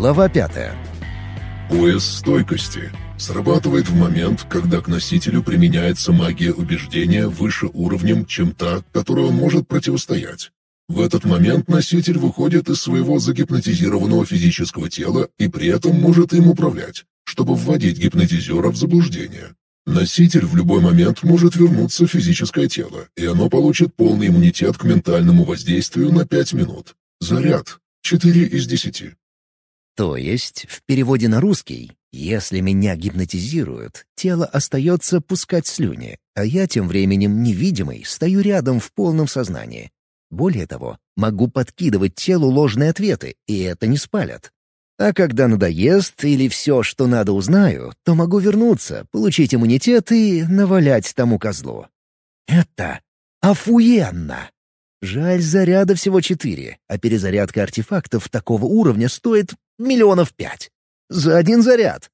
Глава пятая. Пояс стойкости. Срабатывает в момент, когда к носителю применяется магия убеждения выше уровнем, чем та, которую он может противостоять. В этот момент носитель выходит из своего загипнотизированного физического тела и при этом может им управлять, чтобы вводить гипнотизера в заблуждение. Носитель в любой момент может вернуться в физическое тело, и оно получит полный иммунитет к ментальному воздействию на 5 минут. Заряд. 4 из 10. То есть, в переводе на русский, если меня гипнотизируют, тело остается пускать слюни, а я тем временем невидимый стою рядом в полном сознании. Более того, могу подкидывать телу ложные ответы, и это не спалят. А когда надоест или все, что надо, узнаю, то могу вернуться, получить иммунитет и навалять тому козлу. Это охуенно! Жаль, заряда всего четыре, а перезарядка артефактов такого уровня стоит миллионов пять. За один заряд.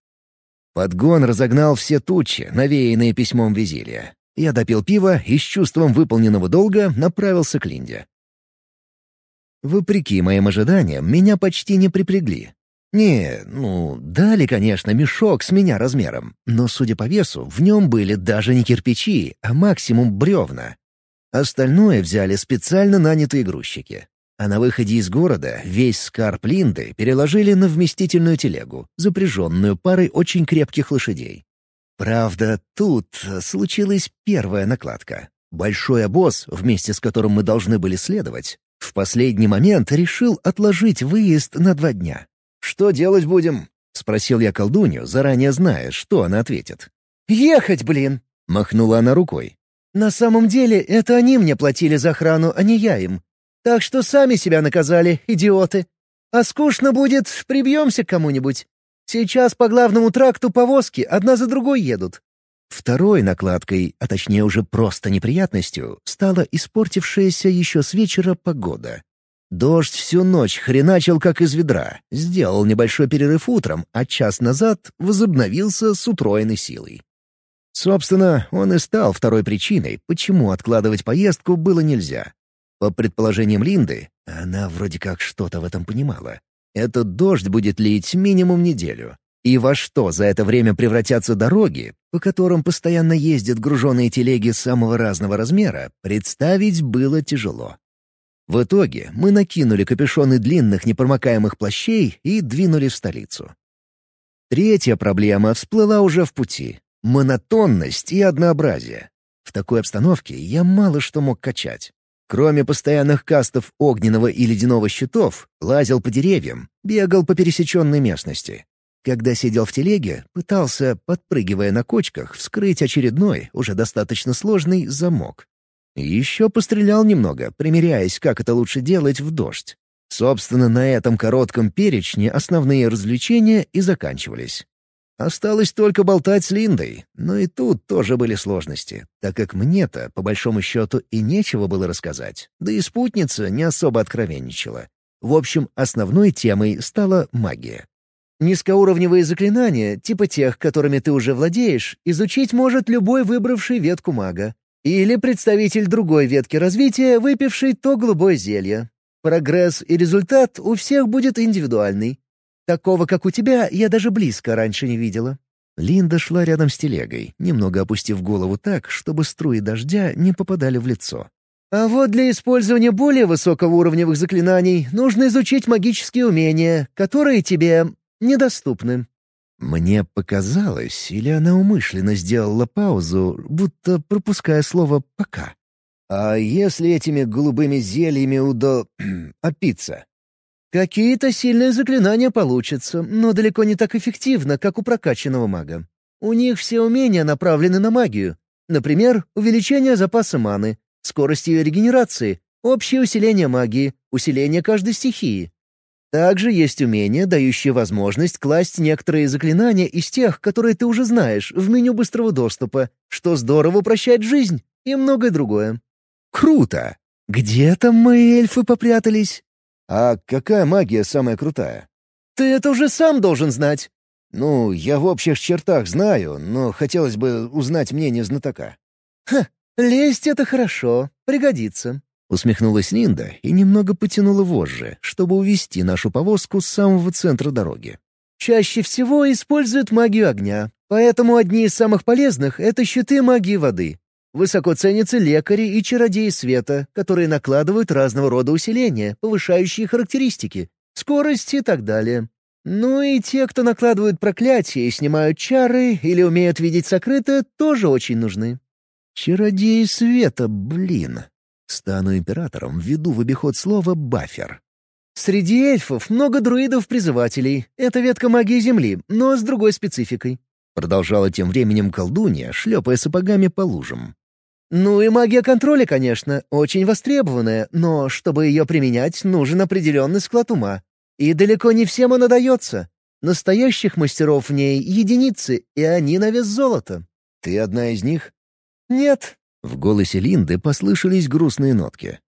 Подгон разогнал все тучи, навеянные письмом Визилия. Я допил пиво и с чувством выполненного долга направился к Линде. Вопреки моим ожиданиям, меня почти не припрягли. Не, ну, дали, конечно, мешок с меня размером, но, судя по весу, в нем были даже не кирпичи, а максимум бревна. Остальное взяли специально нанятые грузчики. А на выходе из города весь скарб Линды переложили на вместительную телегу, запряженную парой очень крепких лошадей. Правда, тут случилась первая накладка. Большой обоз, вместе с которым мы должны были следовать, в последний момент решил отложить выезд на два дня. «Что делать будем?» — спросил я колдунью, заранее зная, что она ответит. «Ехать, блин!» — махнула она рукой. «На самом деле, это они мне платили за охрану, а не я им. Так что сами себя наказали, идиоты. А скучно будет, прибьемся к кому-нибудь. Сейчас по главному тракту повозки одна за другой едут». Второй накладкой, а точнее уже просто неприятностью, стала испортившаяся еще с вечера погода. Дождь всю ночь хреначил как из ведра, сделал небольшой перерыв утром, а час назад возобновился с утроенной силой. Собственно, он и стал второй причиной, почему откладывать поездку было нельзя. По предположениям Линды, она вроде как что-то в этом понимала, этот дождь будет лить минимум неделю. И во что за это время превратятся дороги, по которым постоянно ездят груженные телеги самого разного размера, представить было тяжело. В итоге мы накинули капюшоны длинных непромокаемых плащей и двинули в столицу. Третья проблема всплыла уже в пути — монотонность и однообразие. В такой обстановке я мало что мог качать. Кроме постоянных кастов огненного и ледяного щитов, лазил по деревьям, бегал по пересеченной местности. Когда сидел в телеге, пытался, подпрыгивая на кочках, вскрыть очередной, уже достаточно сложный, замок. Еще пострелял немного, примеряясь, как это лучше делать в дождь. Собственно, на этом коротком перечне основные развлечения и заканчивались. Осталось только болтать с Линдой, но и тут тоже были сложности, так как мне-то, по большому счету, и нечего было рассказать, да и спутница не особо откровенничала. В общем, основной темой стала магия. Низкоуровневые заклинания, типа тех, которыми ты уже владеешь, изучить может любой выбравший ветку мага. Или представитель другой ветки развития, выпивший то голубое зелье. Прогресс и результат у всех будет индивидуальный. Такого, как у тебя, я даже близко раньше не видела». Линда шла рядом с телегой, немного опустив голову так, чтобы струи дождя не попадали в лицо. «А вот для использования более высокого уровневых заклинаний нужно изучить магические умения, которые тебе недоступны. Мне показалось, или она умышленно сделала паузу, будто пропуская слово «пока». «А если этими голубыми зельями удо... опиться?» «Какие-то сильные заклинания получатся, но далеко не так эффективно, как у прокачанного мага. У них все умения направлены на магию. Например, увеличение запаса маны, скорость ее регенерации, общее усиление магии, усиление каждой стихии. Также есть умения, дающие возможность класть некоторые заклинания из тех, которые ты уже знаешь, в меню быстрого доступа, что здорово упрощает жизнь и многое другое. Круто! Где там мои эльфы попрятались? А какая магия самая крутая? Ты это уже сам должен знать. Ну, я в общих чертах знаю, но хотелось бы узнать мнение знатока. Ха, лезть — это хорошо, пригодится. Усмехнулась Линда и немного потянула вожжи, чтобы увести нашу повозку с самого центра дороги. «Чаще всего используют магию огня, поэтому одни из самых полезных — это щиты магии воды. Высоко ценятся лекари и чародеи света, которые накладывают разного рода усиления, повышающие характеристики, скорость и так далее. Ну и те, кто накладывают проклятия и снимают чары или умеют видеть сокрытое, тоже очень нужны. Чародеи света, блин. Стану императором, введу в обиход слово «бафер». Среди эльфов много друидов-призывателей. Это ветка магии Земли, но с другой спецификой. Продолжала тем временем колдунья, шлепая сапогами по лужам. Ну и магия контроля, конечно, очень востребованная, но чтобы ее применять, нужен определенный склад ума. И далеко не всем она дается. Настоящих мастеров в ней единицы, и они на вес золота. Ты одна из них? Нет. В голосе Линды послышались грустные нотки.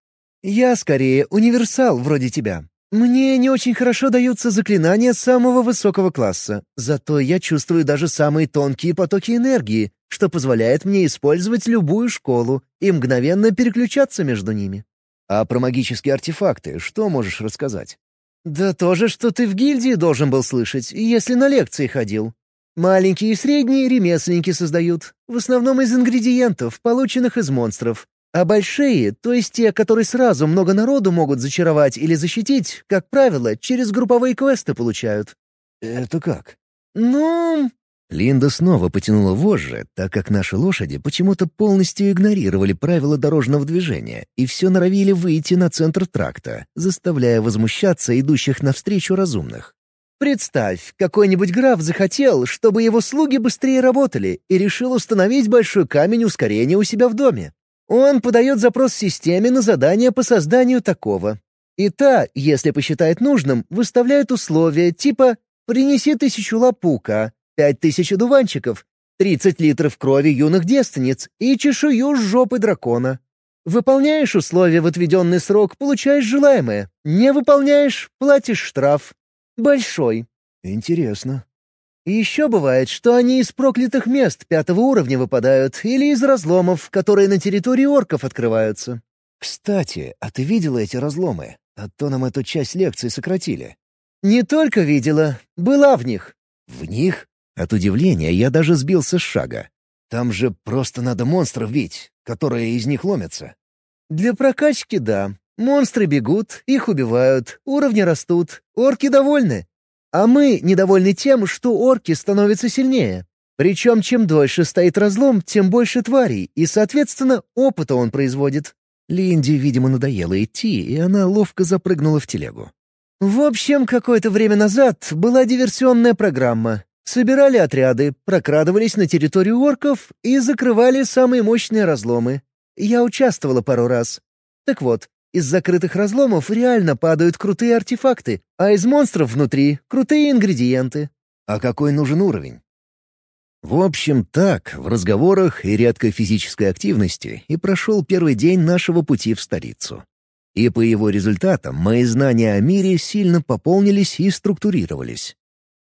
Я скорее универсал вроде тебя. Мне не очень хорошо даются заклинания самого высокого класса, зато я чувствую даже самые тонкие потоки энергии, что позволяет мне использовать любую школу и мгновенно переключаться между ними. А про магические артефакты что можешь рассказать? «Да то же, что ты в гильдии должен был слышать, если на лекции ходил. Маленькие и средние ремесленники создают, в основном из ингредиентов, полученных из монстров. А большие, то есть те, которые сразу много народу могут зачаровать или защитить, как правило, через групповые квесты получают». «Это как?» «Ну, Линда снова потянула вожжи, так как наши лошади почему-то полностью игнорировали правила дорожного движения и все норовили выйти на центр тракта, заставляя возмущаться идущих навстречу разумных. Представь, какой-нибудь граф захотел, чтобы его слуги быстрее работали, и решил установить большой камень ускорения у себя в доме. Он подает запрос системе на задание по созданию такого. И та, если посчитает нужным, выставляет условия типа «принеси тысячу лапука», пять тысяч одуванчиков, тридцать литров крови юных девственниц и чешую с жопы дракона. Выполняешь условия в отведенный срок — получаешь желаемое. Не выполняешь — платишь штраф. Большой. Интересно. И еще бывает, что они из проклятых мест пятого уровня выпадают или из разломов, которые на территории орков открываются. Кстати, а ты видела эти разломы? А то нам эту часть лекции сократили. Не только видела, была в них. В них? От удивления я даже сбился с шага. Там же просто надо монстров бить, которые из них ломятся. Для прокачки — да. Монстры бегут, их убивают, уровни растут, орки довольны. А мы недовольны тем, что орки становятся сильнее. Причем чем дольше стоит разлом, тем больше тварей, и, соответственно, опыта он производит. Линде, видимо, надоело идти, и она ловко запрыгнула в телегу. В общем, какое-то время назад была диверсионная программа, Собирали отряды, прокрадывались на территорию орков и закрывали самые мощные разломы. Я участвовала пару раз. Так вот, из закрытых разломов реально падают крутые артефакты, а из монстров внутри — крутые ингредиенты. А какой нужен уровень? В общем, так, в разговорах и редкой физической активности и прошел первый день нашего пути в столицу. И по его результатам мои знания о мире сильно пополнились и структурировались.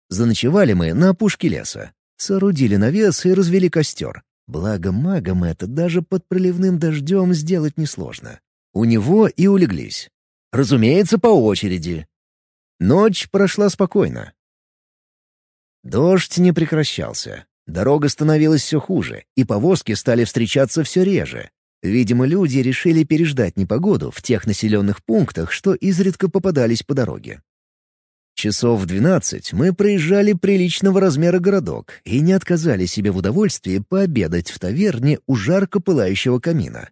Заночевали мы на опушке леса. Соорудили навес и развели костер. Благо магам это даже под проливным дождем сделать несложно. У него и улеглись. Разумеется, по очереди. Ночь прошла спокойно. Дождь не прекращался. Дорога становилась все хуже, и повозки стали встречаться все реже. Видимо, люди решили переждать непогоду в тех населенных пунктах, что изредка попадались по дороге. Часов в двенадцать мы проезжали приличного размера городок и не отказали себе в удовольствии пообедать в таверне у жарко пылающего камина.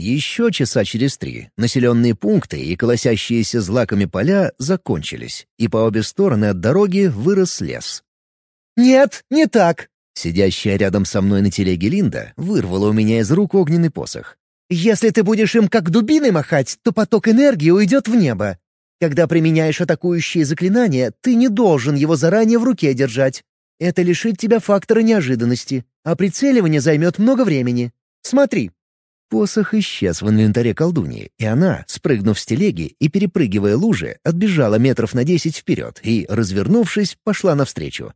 Еще часа через три населенные пункты и колосящиеся злаками поля закончились, и по обе стороны от дороги вырос лес. «Нет, не так!» Сидящая рядом со мной на телеге Линда вырвала у меня из рук огненный посох. «Если ты будешь им как дубиной махать, то поток энергии уйдет в небо. Когда применяешь атакующие заклинания, ты не должен его заранее в руке держать. Это лишит тебя фактора неожиданности, а прицеливание займет много времени. Смотри». Посох исчез в инвентаре колдуньи, и она, спрыгнув с телеги и перепрыгивая лужи, отбежала метров на десять вперед и, развернувшись, пошла навстречу.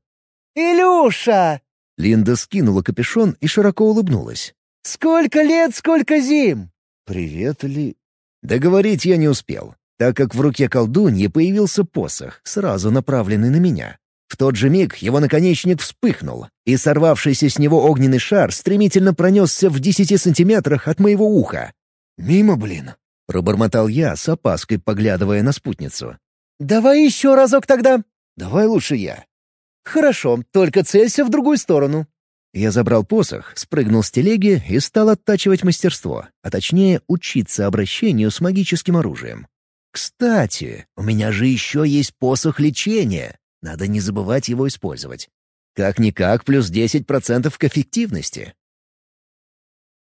«Илюша!» Линда скинула капюшон и широко улыбнулась. «Сколько лет, сколько зим! «Привет, Ли...» Договорить я не успел, так как в руке колдуньи появился посох, сразу направленный на меня. В тот же миг его наконечник вспыхнул, и сорвавшийся с него огненный шар стремительно пронесся в десяти сантиметрах от моего уха. «Мимо, блин!» — пробормотал я, с опаской поглядывая на спутницу. «Давай еще разок тогда!» «Давай лучше я». «Хорошо, только целься в другую сторону». Я забрал посох, спрыгнул с телеги и стал оттачивать мастерство, а точнее учиться обращению с магическим оружием. Кстати, у меня же еще есть посох лечения. Надо не забывать его использовать. Как-никак плюс 10% к эффективности.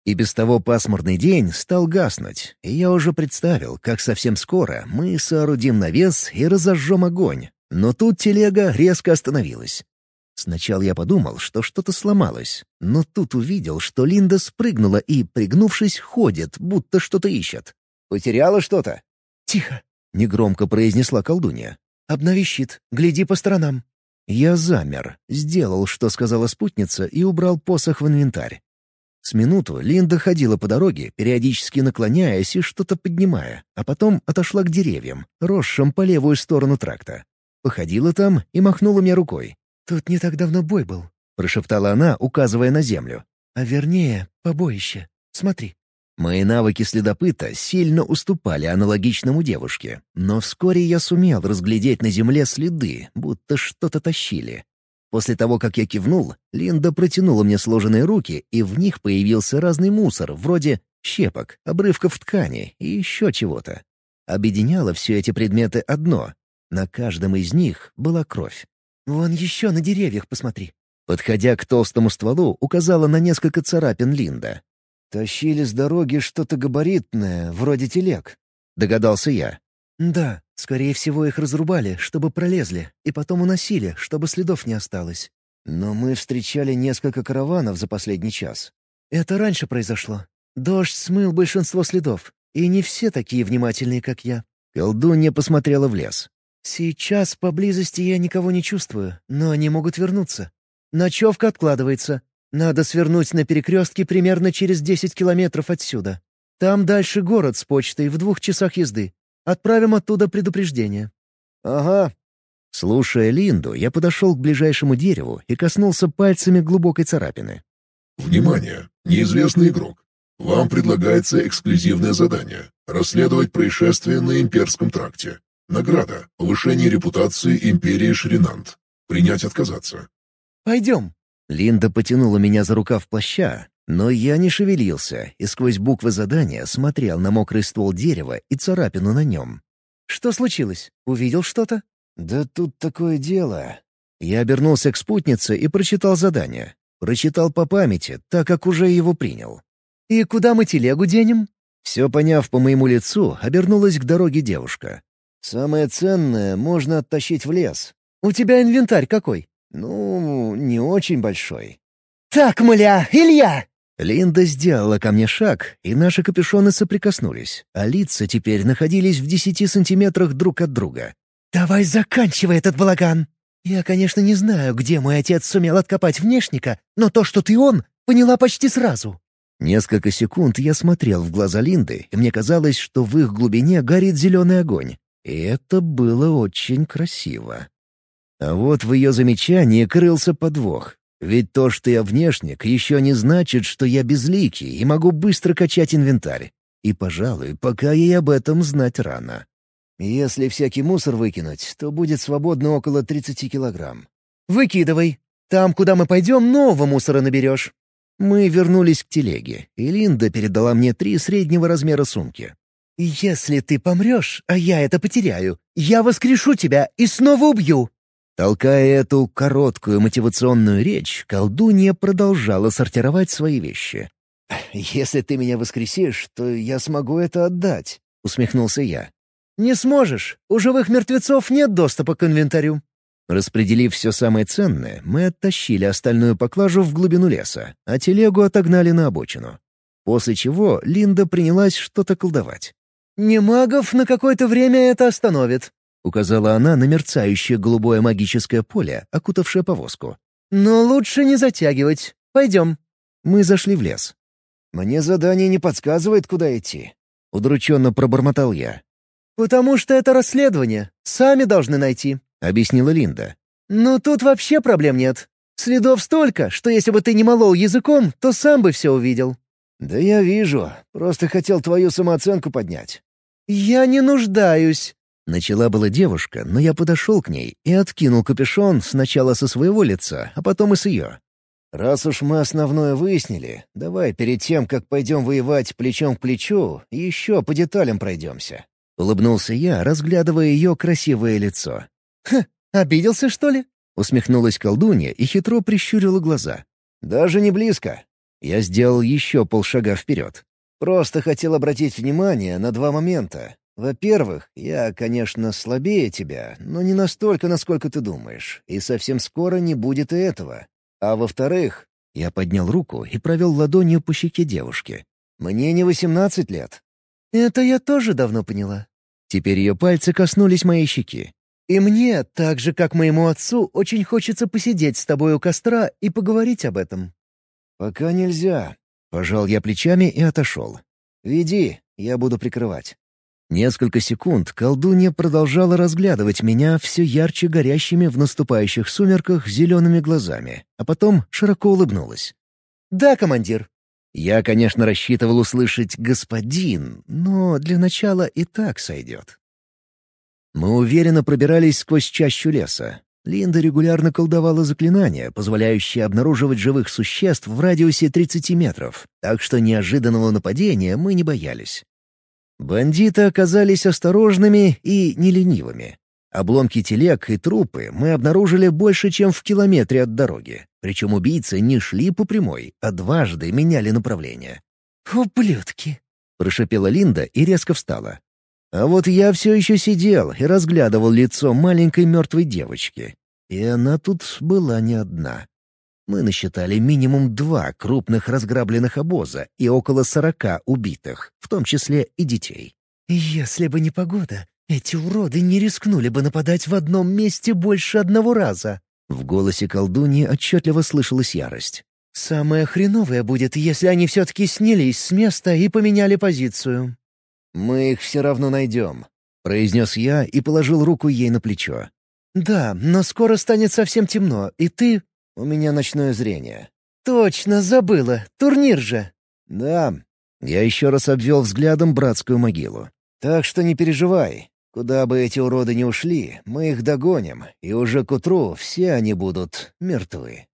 И без того пасмурный день стал гаснуть, и я уже представил, как совсем скоро мы соорудим навес и разожжем огонь. Но тут телега резко остановилась. Сначала я подумал, что что-то сломалось, но тут увидел, что Линда спрыгнула и, пригнувшись, ходит, будто что-то ищет. «Потеряла что-то?» «Тихо», — негромко произнесла колдунья. Обнови щит, гляди по сторонам». Я замер, сделал, что сказала спутница, и убрал посох в инвентарь. С минуту Линда ходила по дороге, периодически наклоняясь и что-то поднимая, а потом отошла к деревьям, росшим по левую сторону тракта. Походила там и махнула мне рукой. «Тут не так давно бой был», — прошептала она, указывая на землю. «А вернее, побоище. Смотри». Мои навыки следопыта сильно уступали аналогичному девушке, но вскоре я сумел разглядеть на земле следы, будто что-то тащили. После того, как я кивнул, Линда протянула мне сложенные руки, и в них появился разный мусор, вроде щепок, обрывков ткани и еще чего-то. Объединяло все эти предметы одно. На каждом из них была кровь. «Вон еще на деревьях посмотри». Подходя к толстому стволу, указала на несколько царапин Линда. «Тащили с дороги что-то габаритное, вроде телег», — догадался я. «Да, скорее всего, их разрубали, чтобы пролезли, и потом уносили, чтобы следов не осталось. Но мы встречали несколько караванов за последний час. Это раньше произошло. Дождь смыл большинство следов, и не все такие внимательные, как я». Колдунья посмотрела в лес. «Сейчас поблизости я никого не чувствую, но они могут вернуться. Ночевка откладывается. Надо свернуть на перекрестке примерно через 10 километров отсюда. Там дальше город с почтой в двух часах езды. Отправим оттуда предупреждение». «Ага». Слушая Линду, я подошел к ближайшему дереву и коснулся пальцами глубокой царапины. «Внимание! Неизвестный игрок. Вам предлагается эксклюзивное задание — расследовать происшествие на Имперском тракте. Награда — повышение репутации Империи Шринант. Принять отказаться». «Пойдем», Линда потянула меня за рукав плаща, но я не шевелился и сквозь буквы задания смотрел на мокрый ствол дерева и царапину на нем. «Что случилось? Увидел что-то?» «Да тут такое дело». Я обернулся к спутнице и прочитал задание. Прочитал по памяти, так как уже его принял. «И куда мы телегу денем?» Все поняв по моему лицу, обернулась к дороге девушка. «Самое ценное можно оттащить в лес. У тебя инвентарь какой?» Ну, не очень большой. «Так, мля, Илья!» Линда сделала ко мне шаг, и наши капюшоны соприкоснулись, а лица теперь находились в десяти сантиметрах друг от друга. «Давай заканчивай этот балаган! Я, конечно, не знаю, где мой отец сумел откопать внешника, но то, что ты он, поняла почти сразу». Несколько секунд я смотрел в глаза Линды, и мне казалось, что в их глубине горит зеленый огонь. И это было очень красиво. А вот в ее замечании крылся подвох. Ведь то, что я внешник, еще не значит, что я безликий и могу быстро качать инвентарь. И, пожалуй, пока ей об этом знать рано. Если всякий мусор выкинуть, то будет свободно около 30 килограмм. «Выкидывай. Там, куда мы пойдем, нового мусора наберешь». Мы вернулись к телеге, и Линда передала мне три среднего размера сумки. «Если ты помрешь, а я это потеряю, я воскрешу тебя и снова убью!» Толкая эту короткую мотивационную речь, колдунья продолжала сортировать свои вещи. «Если ты меня воскресишь, то я смогу это отдать», — усмехнулся я. «Не сможешь. У живых мертвецов нет доступа к инвентарю». Распределив все самое ценное, мы оттащили остальную поклажу в глубину леса, а телегу отогнали на обочину. После чего Линда принялась что-то колдовать. «Не магов на какое-то время это остановит», — указала она на мерцающее голубое магическое поле, окутавшее повозку. «Но лучше не затягивать. Пойдем». Мы зашли в лес. «Мне задание не подсказывает, куда идти», — удрученно пробормотал я. «Потому что это расследование. Сами должны найти», — объяснила Линда. «Но тут вообще проблем нет. Следов столько, что если бы ты не молол языком, то сам бы все увидел». «Да я вижу. Просто хотел твою самооценку поднять». «Я не нуждаюсь». Начала была девушка, но я подошел к ней и откинул капюшон сначала со своего лица, а потом и с ее. «Раз уж мы основное выяснили, давай перед тем, как пойдем воевать плечом к плечу, еще по деталям пройдемся». Улыбнулся я, разглядывая ее красивое лицо. «Ха, обиделся, что ли?» Усмехнулась колдунья и хитро прищурила глаза. «Даже не близко. Я сделал еще полшага вперед. Просто хотел обратить внимание на два момента. Во-первых, я, конечно, слабее тебя, но не настолько, насколько ты думаешь, и совсем скоро не будет и этого. А во-вторых, я поднял руку и провел ладонью по щеке девушки. Мне не восемнадцать лет. Это я тоже давно поняла. Теперь ее пальцы коснулись моей щеки. И мне, так же как моему отцу, очень хочется посидеть с тобой у костра и поговорить об этом». «Пока нельзя». Пожал я плечами и отошел. «Веди, я буду прикрывать». Несколько секунд колдунья продолжала разглядывать меня все ярче горящими в наступающих сумерках зелеными глазами, а потом широко улыбнулась. «Да, командир». Я, конечно, рассчитывал услышать «господин», но для начала и так сойдет. Мы уверенно пробирались сквозь чащу леса. Линда регулярно колдовала заклинания, позволяющие обнаруживать живых существ в радиусе 30 метров, так что неожиданного нападения мы не боялись. Бандиты оказались осторожными и неленивыми. Обломки телег и трупы мы обнаружили больше, чем в километре от дороги. Причем убийцы не шли по прямой, а дважды меняли направление. «Ублюдки!» — прошепела Линда и резко встала. А вот я все еще сидел и разглядывал лицо маленькой мертвой девочки. И она тут была не одна. Мы насчитали минимум два крупных разграбленных обоза и около сорока убитых, в том числе и детей. «Если бы не погода, эти уроды не рискнули бы нападать в одном месте больше одного раза». В голосе колдуньи отчетливо слышалась ярость. «Самое хреновое будет, если они все-таки снялись с места и поменяли позицию. «Мы их все равно найдем», — произнес я и положил руку ей на плечо. «Да, но скоро станет совсем темно, и ты...» «У меня ночное зрение». «Точно, забыла. Турнир же». «Да». Я еще раз обвел взглядом братскую могилу. «Так что не переживай. Куда бы эти уроды ни ушли, мы их догоним, и уже к утру все они будут мертвы».